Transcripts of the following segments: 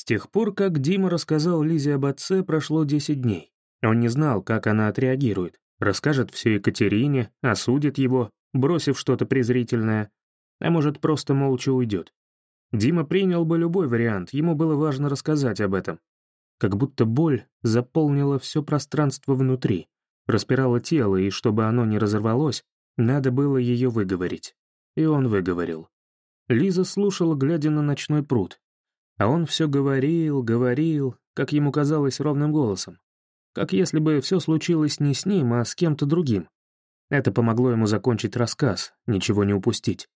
С тех пор, как Дима рассказал Лизе об отце, прошло 10 дней. Он не знал, как она отреагирует. Расскажет все Екатерине, осудит его, бросив что-то презрительное, а может, просто молча уйдет. Дима принял бы любой вариант, ему было важно рассказать об этом. Как будто боль заполнила все пространство внутри, распирала тело, и чтобы оно не разорвалось, надо было ее выговорить. И он выговорил. Лиза слушала, глядя на ночной пруд. А он все говорил, говорил, как ему казалось, ровным голосом. Как если бы все случилось не с ним, а с кем-то другим. Это помогло ему закончить рассказ, ничего не упустить.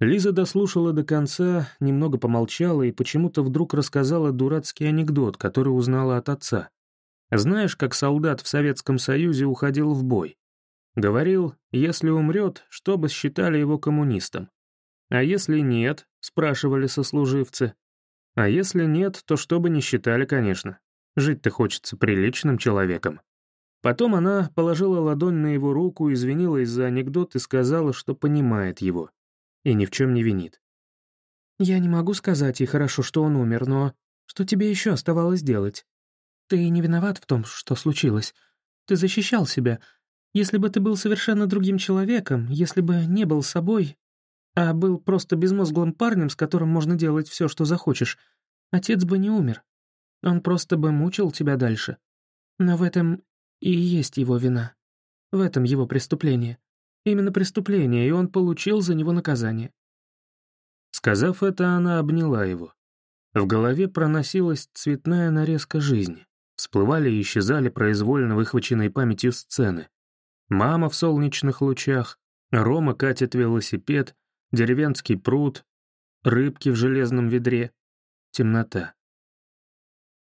Лиза дослушала до конца, немного помолчала и почему-то вдруг рассказала дурацкий анекдот, который узнала от отца. Знаешь, как солдат в Советском Союзе уходил в бой? Говорил, если умрет, чтобы считали его коммунистом. А если нет, спрашивали сослуживцы. А если нет, то чтобы не считали, конечно. Жить-то хочется приличным человеком. Потом она положила ладонь на его руку, извинилась за анекдот и сказала, что понимает его. И ни в чем не винит. «Я не могу сказать, и хорошо, что он умер, но что тебе еще оставалось делать? Ты не виноват в том, что случилось. Ты защищал себя. Если бы ты был совершенно другим человеком, если бы не был собой, а был просто безмозглым парнем, с которым можно делать все, что захочешь, отец бы не умер. Он просто бы мучил тебя дальше. Но в этом и есть его вина. В этом его преступление. Именно преступление, и он получил за него наказание. Сказав это, она обняла его. В голове проносилась цветная нарезка жизни. Всплывали и исчезали произвольно выхваченные памятью сцены. Мама в солнечных лучах, Рома катит велосипед, деревенский пруд, рыбки в железном ведре, темнота.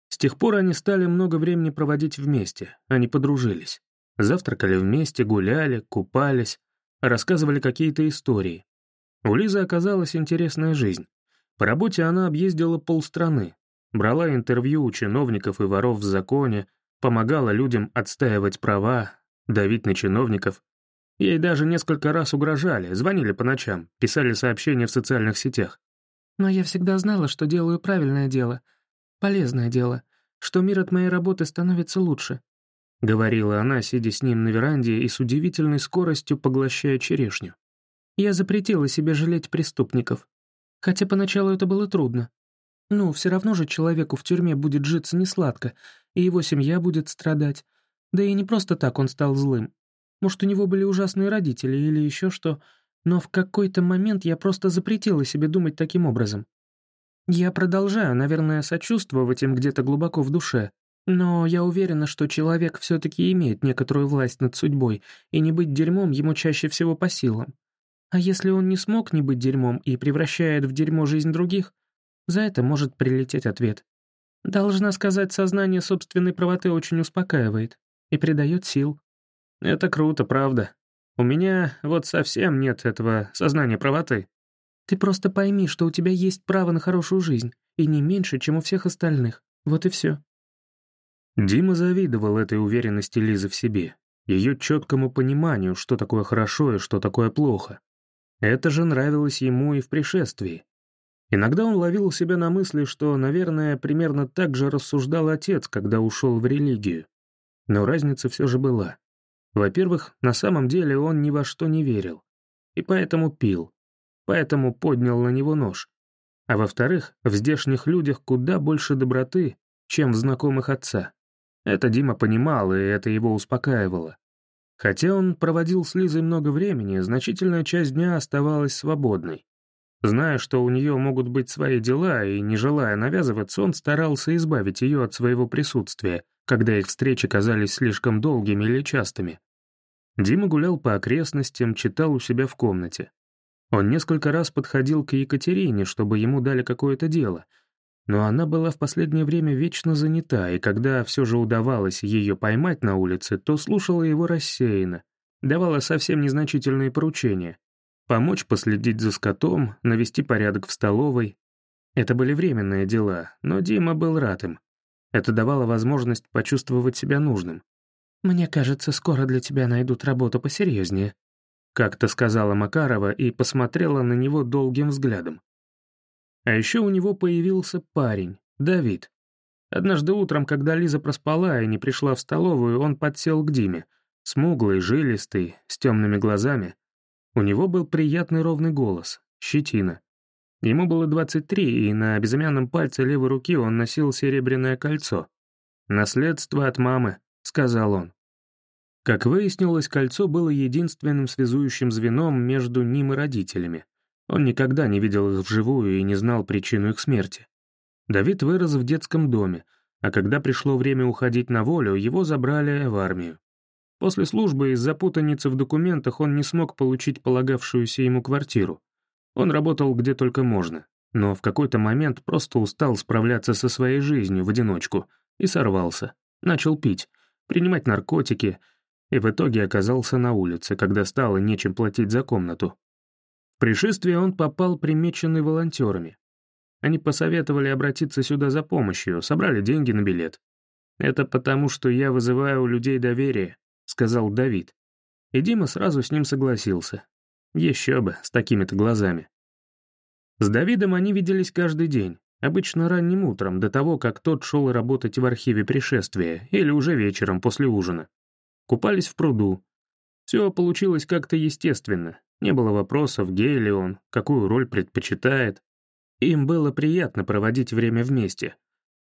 С тех пор они стали много времени проводить вместе, они подружились. Завтракали вместе, гуляли, купались, рассказывали какие-то истории. У Лизы оказалась интересная жизнь. По работе она объездила полстраны, брала интервью у чиновников и воров в законе, помогала людям отстаивать права, давить на чиновников. Ей даже несколько раз угрожали, звонили по ночам, писали сообщения в социальных сетях. «Но я всегда знала, что делаю правильное дело, полезное дело, что мир от моей работы становится лучше. — говорила она, сидя с ним на веранде и с удивительной скоростью поглощая черешню. «Я запретила себе жалеть преступников. Хотя поначалу это было трудно. Ну, все равно же человеку в тюрьме будет житься несладко, и его семья будет страдать. Да и не просто так он стал злым. Может, у него были ужасные родители или еще что, но в какой-то момент я просто запретила себе думать таким образом. Я продолжаю, наверное, сочувствовать им где-то глубоко в душе, но я уверена, что человек все-таки имеет некоторую власть над судьбой, и не быть дерьмом ему чаще всего по силам. А если он не смог не быть дерьмом и превращает в дерьмо жизнь других, за это может прилететь ответ. Должна сказать, сознание собственной правоты очень успокаивает и придает сил. Это круто, правда. У меня вот совсем нет этого сознания правоты. Ты просто пойми, что у тебя есть право на хорошую жизнь, и не меньше, чем у всех остальных. Вот и все. Дима завидовал этой уверенности Лизы в себе, ее четкому пониманию, что такое хорошо и что такое плохо. Это же нравилось ему и в пришествии. Иногда он ловил себя на мысли, что, наверное, примерно так же рассуждал отец, когда ушел в религию. Но разница все же была. Во-первых, на самом деле он ни во что не верил. И поэтому пил. Поэтому поднял на него нож. А во-вторых, в здешних людях куда больше доброты, чем в знакомых отца. Это Дима понимал, и это его успокаивало. Хотя он проводил с Лизой много времени, значительная часть дня оставалась свободной. Зная, что у нее могут быть свои дела, и не желая навязываться, он старался избавить ее от своего присутствия, когда их встречи казались слишком долгими или частыми. Дима гулял по окрестностям, читал у себя в комнате. Он несколько раз подходил к Екатерине, чтобы ему дали какое-то дело — но она была в последнее время вечно занята, и когда все же удавалось ее поймать на улице, то слушала его рассеянно, давала совсем незначительные поручения. Помочь последить за скотом, навести порядок в столовой. Это были временные дела, но Дима был рад им. Это давало возможность почувствовать себя нужным. «Мне кажется, скоро для тебя найдут работу посерьезнее», как-то сказала Макарова и посмотрела на него долгим взглядом. А еще у него появился парень, Давид. Однажды утром, когда Лиза проспала и не пришла в столовую, он подсел к Диме, смуглый, жилистый, с темными глазами. У него был приятный ровный голос, щетина. Ему было 23, и на безымянном пальце левой руки он носил серебряное кольцо. «Наследство от мамы», — сказал он. Как выяснилось, кольцо было единственным связующим звеном между ним и родителями. Он никогда не видел их вживую и не знал причину их смерти. Давид вырос в детском доме, а когда пришло время уходить на волю, его забрали в армию. После службы из-за путаницы в документах он не смог получить полагавшуюся ему квартиру. Он работал где только можно, но в какой-то момент просто устал справляться со своей жизнью в одиночку и сорвался. Начал пить, принимать наркотики — и в итоге оказался на улице, когда стало нечем платить за комнату. В пришествие он попал примеченный волонтерами. Они посоветовали обратиться сюда за помощью, собрали деньги на билет. «Это потому, что я вызываю у людей доверие», — сказал Давид. И Дима сразу с ним согласился. Еще бы, с такими-то глазами. С Давидом они виделись каждый день, обычно ранним утром, до того, как тот шел работать в архиве пришествия, или уже вечером после ужина. Купались в пруду. Все получилось как-то естественно. Не было вопросов, гей ли он, какую роль предпочитает. Им было приятно проводить время вместе.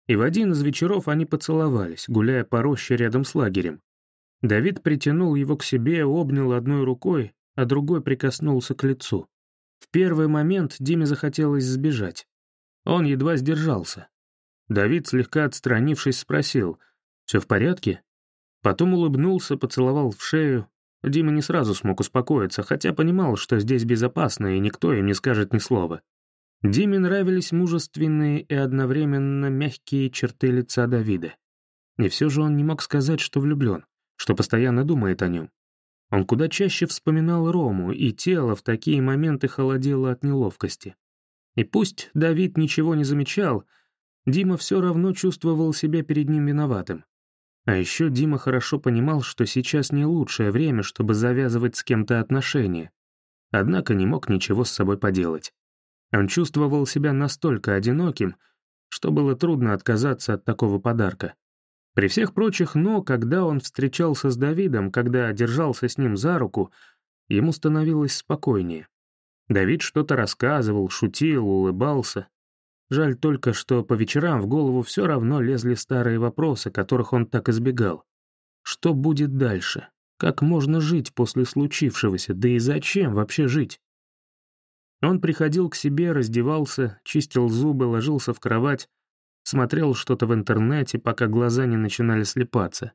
И в один из вечеров они поцеловались, гуляя по роще рядом с лагерем. Давид притянул его к себе, обнял одной рукой, а другой прикоснулся к лицу. В первый момент Диме захотелось сбежать. Он едва сдержался. Давид, слегка отстранившись, спросил, «Все в порядке?» Потом улыбнулся, поцеловал в шею. Дима не сразу смог успокоиться, хотя понимал, что здесь безопасно и никто им не скажет ни слова. Диме нравились мужественные и одновременно мягкие черты лица Давида. И все же он не мог сказать, что влюблен, что постоянно думает о нем. Он куда чаще вспоминал Рому, и тело в такие моменты холодело от неловкости. И пусть Давид ничего не замечал, Дима все равно чувствовал себя перед ним виноватым. А еще Дима хорошо понимал, что сейчас не лучшее время, чтобы завязывать с кем-то отношения. Однако не мог ничего с собой поделать. Он чувствовал себя настолько одиноким, что было трудно отказаться от такого подарка. При всех прочих «но», когда он встречался с Давидом, когда держался с ним за руку, ему становилось спокойнее. Давид что-то рассказывал, шутил, улыбался. Жаль только, что по вечерам в голову все равно лезли старые вопросы, которых он так избегал. Что будет дальше? Как можно жить после случившегося? Да и зачем вообще жить? Он приходил к себе, раздевался, чистил зубы, ложился в кровать, смотрел что-то в интернете, пока глаза не начинали слепаться.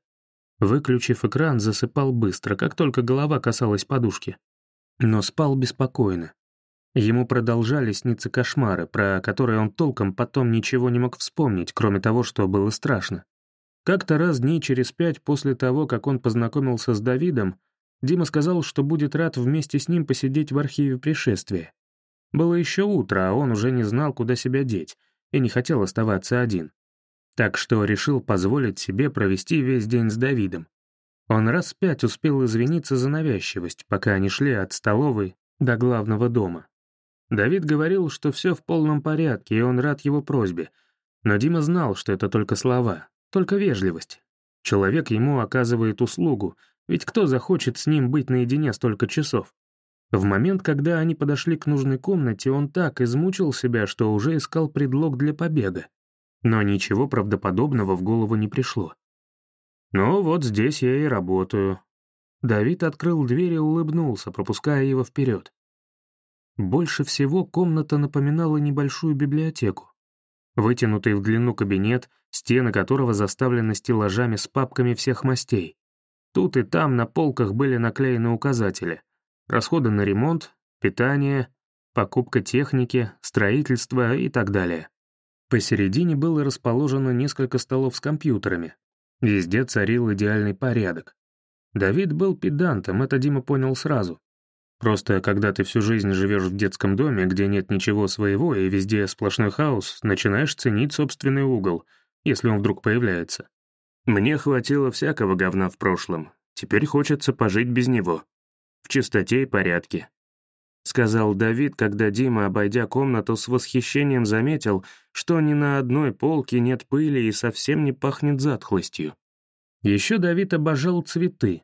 Выключив экран, засыпал быстро, как только голова касалась подушки. Но спал беспокойно. Ему продолжали сниться кошмары, про которые он толком потом ничего не мог вспомнить, кроме того, что было страшно. Как-то раз дней через пять после того, как он познакомился с Давидом, Дима сказал, что будет рад вместе с ним посидеть в архиве пришествия. Было еще утро, а он уже не знал, куда себя деть, и не хотел оставаться один. Так что решил позволить себе провести весь день с Давидом. Он раз пять успел извиниться за навязчивость, пока они шли от столовой до главного дома. Давид говорил, что все в полном порядке, и он рад его просьбе. Но Дима знал, что это только слова, только вежливость. Человек ему оказывает услугу, ведь кто захочет с ним быть наедине столько часов? В момент, когда они подошли к нужной комнате, он так измучил себя, что уже искал предлог для побега. Но ничего правдоподобного в голову не пришло. «Ну вот здесь я и работаю». Давид открыл дверь и улыбнулся, пропуская его вперед. Больше всего комната напоминала небольшую библиотеку. Вытянутый в длину кабинет, стены которого заставлены стеллажами с папками всех мастей. Тут и там на полках были наклеены указатели. Расходы на ремонт, питание, покупка техники, строительство и так далее. Посередине было расположено несколько столов с компьютерами. Везде царил идеальный порядок. Давид был педантом, это Дима понял сразу. Просто когда ты всю жизнь живешь в детском доме, где нет ничего своего и везде сплошной хаос, начинаешь ценить собственный угол, если он вдруг появляется. Мне хватило всякого говна в прошлом, теперь хочется пожить без него. В чистоте и порядке. — сказал Давид, когда Дима, обойдя комнату, с восхищением заметил, что ни на одной полке нет пыли и совсем не пахнет затхлостью. Еще Давид обожал цветы,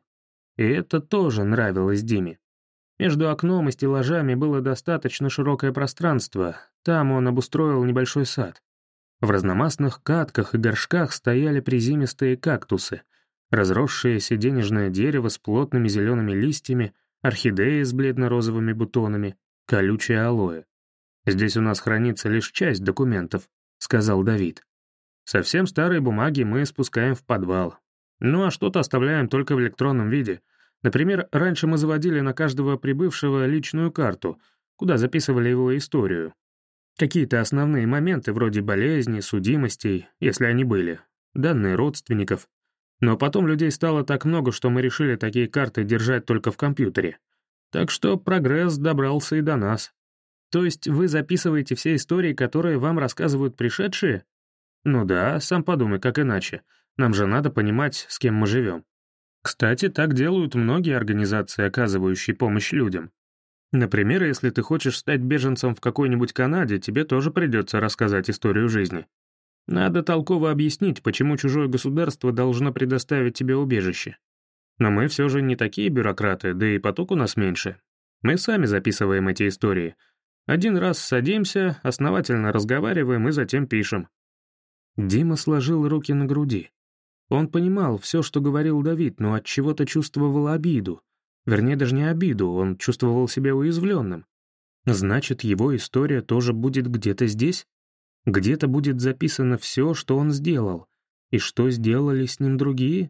и это тоже нравилось Диме. Между окном и стеллажами было достаточно широкое пространство, там он обустроил небольшой сад. В разномастных катках и горшках стояли призимистые кактусы, разросшееся денежное дерево с плотными зелеными листьями, орхидеи с бледно-розовыми бутонами, колючее алоэ. «Здесь у нас хранится лишь часть документов», — сказал Давид. «Совсем старые бумаги мы спускаем в подвал. Ну а что-то оставляем только в электронном виде — Например, раньше мы заводили на каждого прибывшего личную карту, куда записывали его историю. Какие-то основные моменты вроде болезни, судимостей, если они были, данные родственников. Но потом людей стало так много, что мы решили такие карты держать только в компьютере. Так что прогресс добрался и до нас. То есть вы записываете все истории, которые вам рассказывают пришедшие? Ну да, сам подумай, как иначе. Нам же надо понимать, с кем мы живем. Кстати, так делают многие организации, оказывающие помощь людям. Например, если ты хочешь стать беженцем в какой-нибудь Канаде, тебе тоже придется рассказать историю жизни. Надо толково объяснить, почему чужое государство должно предоставить тебе убежище. Но мы все же не такие бюрократы, да и поток у нас меньше. Мы сами записываем эти истории. Один раз садимся, основательно разговариваем и затем пишем. Дима сложил руки на груди. Он понимал все, что говорил Давид, но от чего то чувствовал обиду. Вернее, даже не обиду, он чувствовал себя уязвленным. Значит, его история тоже будет где-то здесь? Где-то будет записано все, что он сделал. И что сделали с ним другие?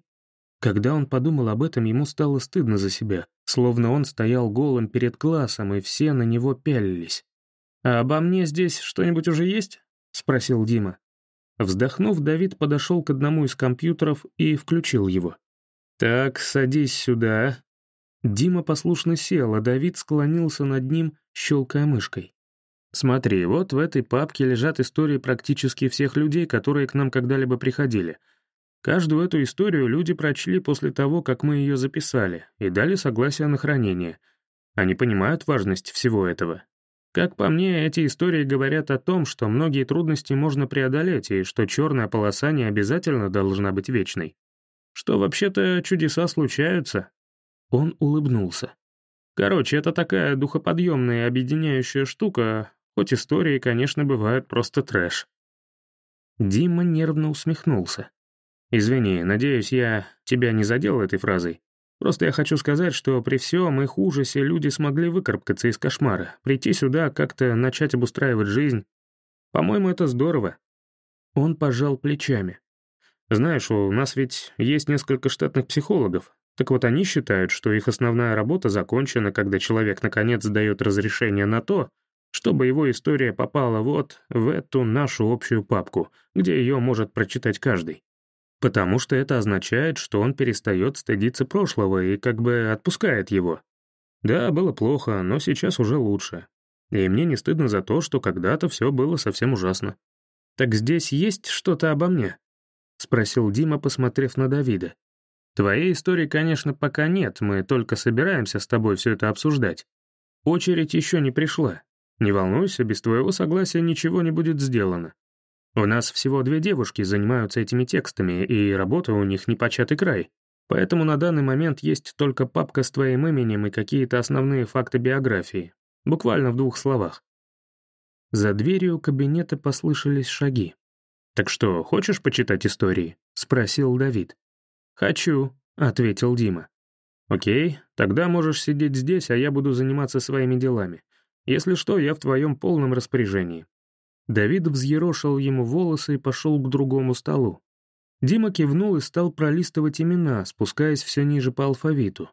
Когда он подумал об этом, ему стало стыдно за себя, словно он стоял голым перед классом, и все на него пялились. «А обо мне здесь что-нибудь уже есть?» — спросил Дима. Вздохнув, Давид подошел к одному из компьютеров и включил его. «Так, садись сюда». Дима послушно сел, а Давид склонился над ним, щелкая мышкой. «Смотри, вот в этой папке лежат истории практически всех людей, которые к нам когда-либо приходили. Каждую эту историю люди прочли после того, как мы ее записали, и дали согласие на хранение. Они понимают важность всего этого, как по мне, эти истории говорят о том, что многие трудности можно преодолеть, и что черная полоса не обязательно должна быть вечной. Что вообще-то чудеса случаются. Он улыбнулся. Короче, это такая духоподъемная объединяющая штука, хоть истории, конечно, бывают просто трэш. Дима нервно усмехнулся. «Извини, надеюсь, я тебя не задел этой фразой. Просто я хочу сказать, что при всем их ужасе люди смогли выкарабкаться из кошмара, прийти сюда, как-то начать обустраивать жизнь. По-моему, это здорово. Он пожал плечами. Знаешь, у нас ведь есть несколько штатных психологов. Так вот, они считают, что их основная работа закончена, когда человек наконец дает разрешение на то, чтобы его история попала вот в эту нашу общую папку, где ее может прочитать каждый. Потому что это означает, что он перестает стыдиться прошлого и как бы отпускает его. Да, было плохо, но сейчас уже лучше. И мне не стыдно за то, что когда-то все было совсем ужасно. «Так здесь есть что-то обо мне?» — спросил Дима, посмотрев на Давида. «Твоей истории, конечно, пока нет, мы только собираемся с тобой все это обсуждать. Очередь еще не пришла. Не волнуйся, без твоего согласия ничего не будет сделано. У нас всего две девушки занимаются этими текстами, и работа у них непочатый край. Поэтому на данный момент есть только папка с твоим именем и какие-то основные факты биографии. Буквально в двух словах. За дверью кабинета послышались шаги. «Так что, хочешь почитать истории?» — спросил Давид. «Хочу», — ответил Дима. «Окей, тогда можешь сидеть здесь, а я буду заниматься своими делами. Если что, я в твоем полном распоряжении. Давид взъерошил ему волосы и пошел к другому столу. Дима кивнул и стал пролистывать имена, спускаясь все ниже по алфавиту.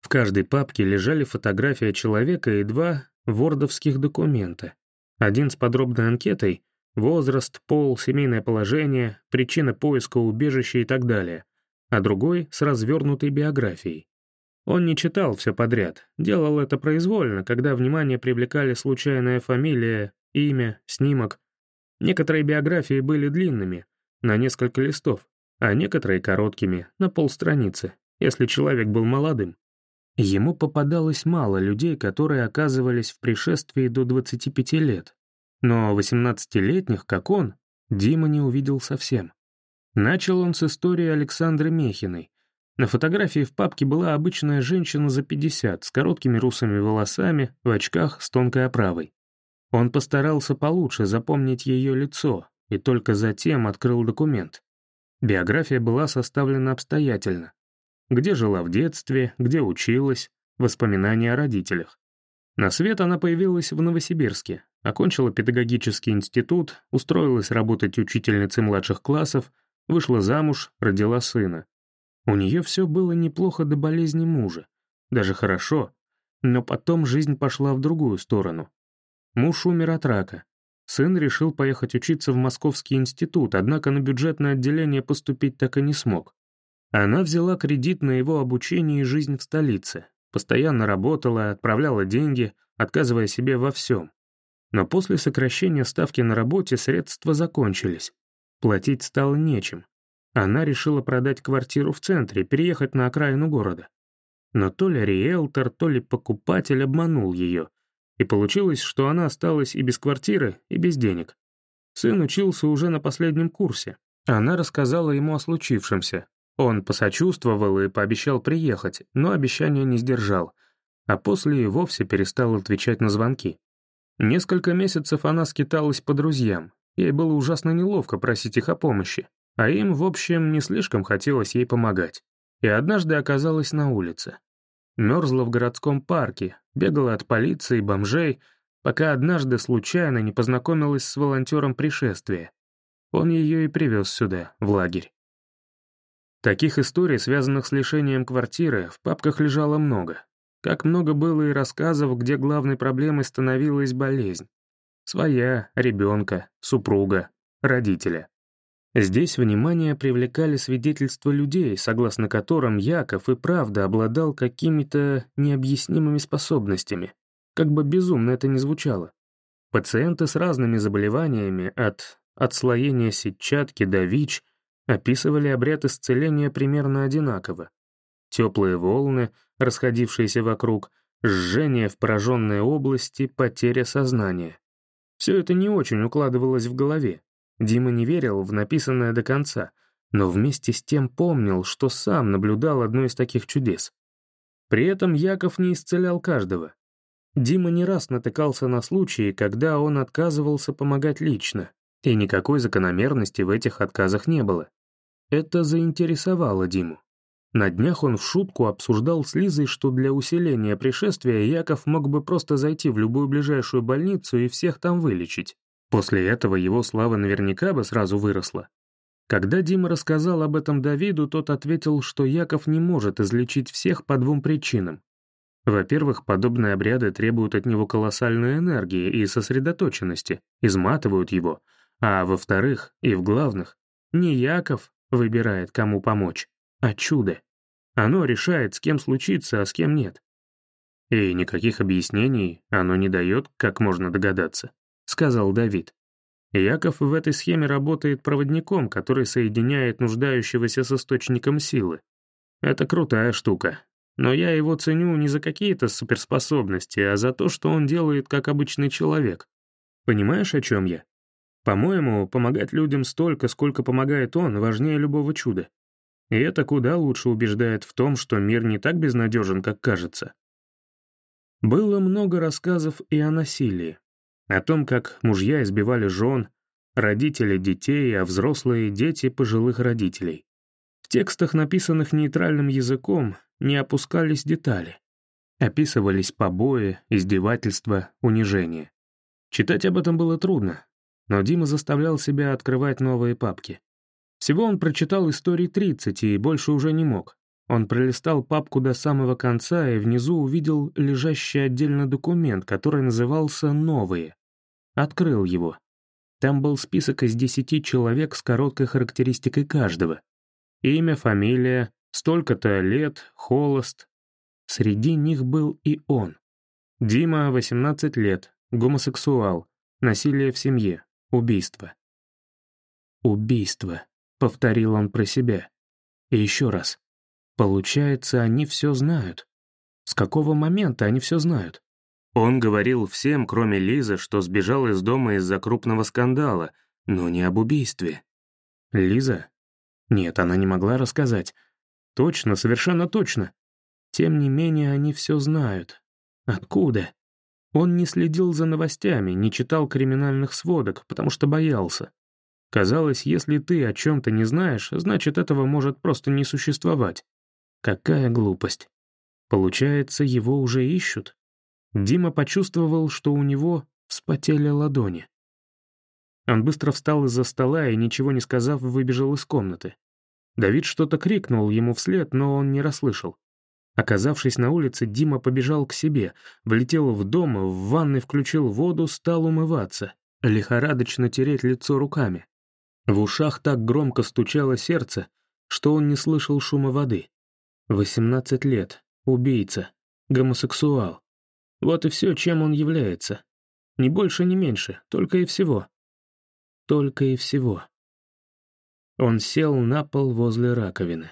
В каждой папке лежали фотография человека и два вордовских документа. Один с подробной анкетой — возраст, пол, семейное положение, причина поиска убежища и так далее, а другой — с развернутой биографией. Он не читал все подряд, делал это произвольно, когда внимание привлекали случайная фамилия имя, снимок. Некоторые биографии были длинными, на несколько листов, а некоторые короткими, на полстраницы, если человек был молодым. Ему попадалось мало людей, которые оказывались в пришествии до 25 лет. Но 18-летних, как он, Дима не увидел совсем. Начал он с истории Александры Мехиной. На фотографии в папке была обычная женщина за 50, с короткими русыми волосами, в очках с тонкой оправой. Он постарался получше запомнить ее лицо и только затем открыл документ. Биография была составлена обстоятельно. Где жила в детстве, где училась, воспоминания о родителях. На свет она появилась в Новосибирске, окончила педагогический институт, устроилась работать учительницей младших классов, вышла замуж, родила сына. У нее все было неплохо до болезни мужа, даже хорошо, но потом жизнь пошла в другую сторону. Муж умер от рака, Сын решил поехать учиться в Московский институт, однако на бюджетное отделение поступить так и не смог. Она взяла кредит на его обучение и жизнь в столице, постоянно работала, отправляла деньги, отказывая себе во всем. Но после сокращения ставки на работе средства закончились. Платить стало нечем. Она решила продать квартиру в центре, переехать на окраину города. Но то ли риэлтор, то ли покупатель обманул ее, и получилось, что она осталась и без квартиры, и без денег. Сын учился уже на последнем курсе. Она рассказала ему о случившемся. Он посочувствовал и пообещал приехать, но обещания не сдержал, а после и вовсе перестал отвечать на звонки. Несколько месяцев она скиталась по друзьям, ей было ужасно неловко просить их о помощи, а им, в общем, не слишком хотелось ей помогать. И однажды оказалась на улице. Мерзла в городском парке, бегала от полиции бомжей, пока однажды случайно не познакомилась с волонтером пришествия. Он ее и привез сюда, в лагерь. Таких историй, связанных с лишением квартиры, в папках лежало много. Как много было и рассказов, где главной проблемой становилась болезнь. Своя, ребенка, супруга, родителя. Здесь внимание привлекали свидетельства людей, согласно которым Яков и правда обладал какими-то необъяснимыми способностями, как бы безумно это ни звучало. Пациенты с разными заболеваниями, от отслоения сетчатки до ВИЧ, описывали обряд исцеления примерно одинаково. Теплые волны, расходившиеся вокруг, жжение в пораженной области, потеря сознания. Все это не очень укладывалось в голове. Дима не верил в написанное до конца, но вместе с тем помнил, что сам наблюдал одно из таких чудес. При этом Яков не исцелял каждого. Дима не раз натыкался на случаи, когда он отказывался помогать лично, и никакой закономерности в этих отказах не было. Это заинтересовало Диму. На днях он в шутку обсуждал с Лизой, что для усиления пришествия Яков мог бы просто зайти в любую ближайшую больницу и всех там вылечить. После этого его слава наверняка бы сразу выросла. Когда Дима рассказал об этом Давиду, тот ответил, что Яков не может излечить всех по двум причинам. Во-первых, подобные обряды требуют от него колоссальной энергии и сосредоточенности, изматывают его, а во-вторых, и в главных, не Яков выбирает, кому помочь, а чудо. Оно решает, с кем случится, а с кем нет. И никаких объяснений оно не дает, как можно догадаться. — сказал Давид. Яков в этой схеме работает проводником, который соединяет нуждающегося с источником силы. Это крутая штука. Но я его ценю не за какие-то суперспособности, а за то, что он делает как обычный человек. Понимаешь, о чем я? По-моему, помогать людям столько, сколько помогает он, важнее любого чуда. И это куда лучше убеждает в том, что мир не так безнадежен, как кажется. Было много рассказов и о насилии. О том, как мужья избивали жен, родители детей, а взрослые — дети пожилых родителей. В текстах, написанных нейтральным языком, не опускались детали. Описывались побои, издевательства, унижения. Читать об этом было трудно, но Дима заставлял себя открывать новые папки. Всего он прочитал истории 30 и больше уже не мог. Он пролистал папку до самого конца и внизу увидел лежащий отдельно документ, который назывался «Новые». Открыл его. Там был список из десяти человек с короткой характеристикой каждого. Имя, фамилия, столько-то лет, холост. Среди них был и он. Дима, 18 лет, гомосексуал, насилие в семье, убийство. «Убийство», — повторил он про себя. И еще раз. Получается, они все знают. С какого момента они все знают? Он говорил всем, кроме Лизы, что сбежал из дома из-за крупного скандала, но не об убийстве. Лиза? Нет, она не могла рассказать. Точно, совершенно точно. Тем не менее, они все знают. Откуда? Он не следил за новостями, не читал криминальных сводок, потому что боялся. Казалось, если ты о чем-то не знаешь, значит, этого может просто не существовать. Какая глупость. Получается, его уже ищут? Дима почувствовал, что у него вспотели ладони. Он быстро встал из-за стола и, ничего не сказав, выбежал из комнаты. Давид что-то крикнул ему вслед, но он не расслышал. Оказавшись на улице, Дима побежал к себе, влетел в дом, в ванной включил воду, стал умываться, лихорадочно тереть лицо руками. В ушах так громко стучало сердце, что он не слышал шума воды. 18 лет, убийца, гомосексуал. Вот и все, чем он является. Ни больше, ни меньше, только и всего. Только и всего. Он сел на пол возле раковины.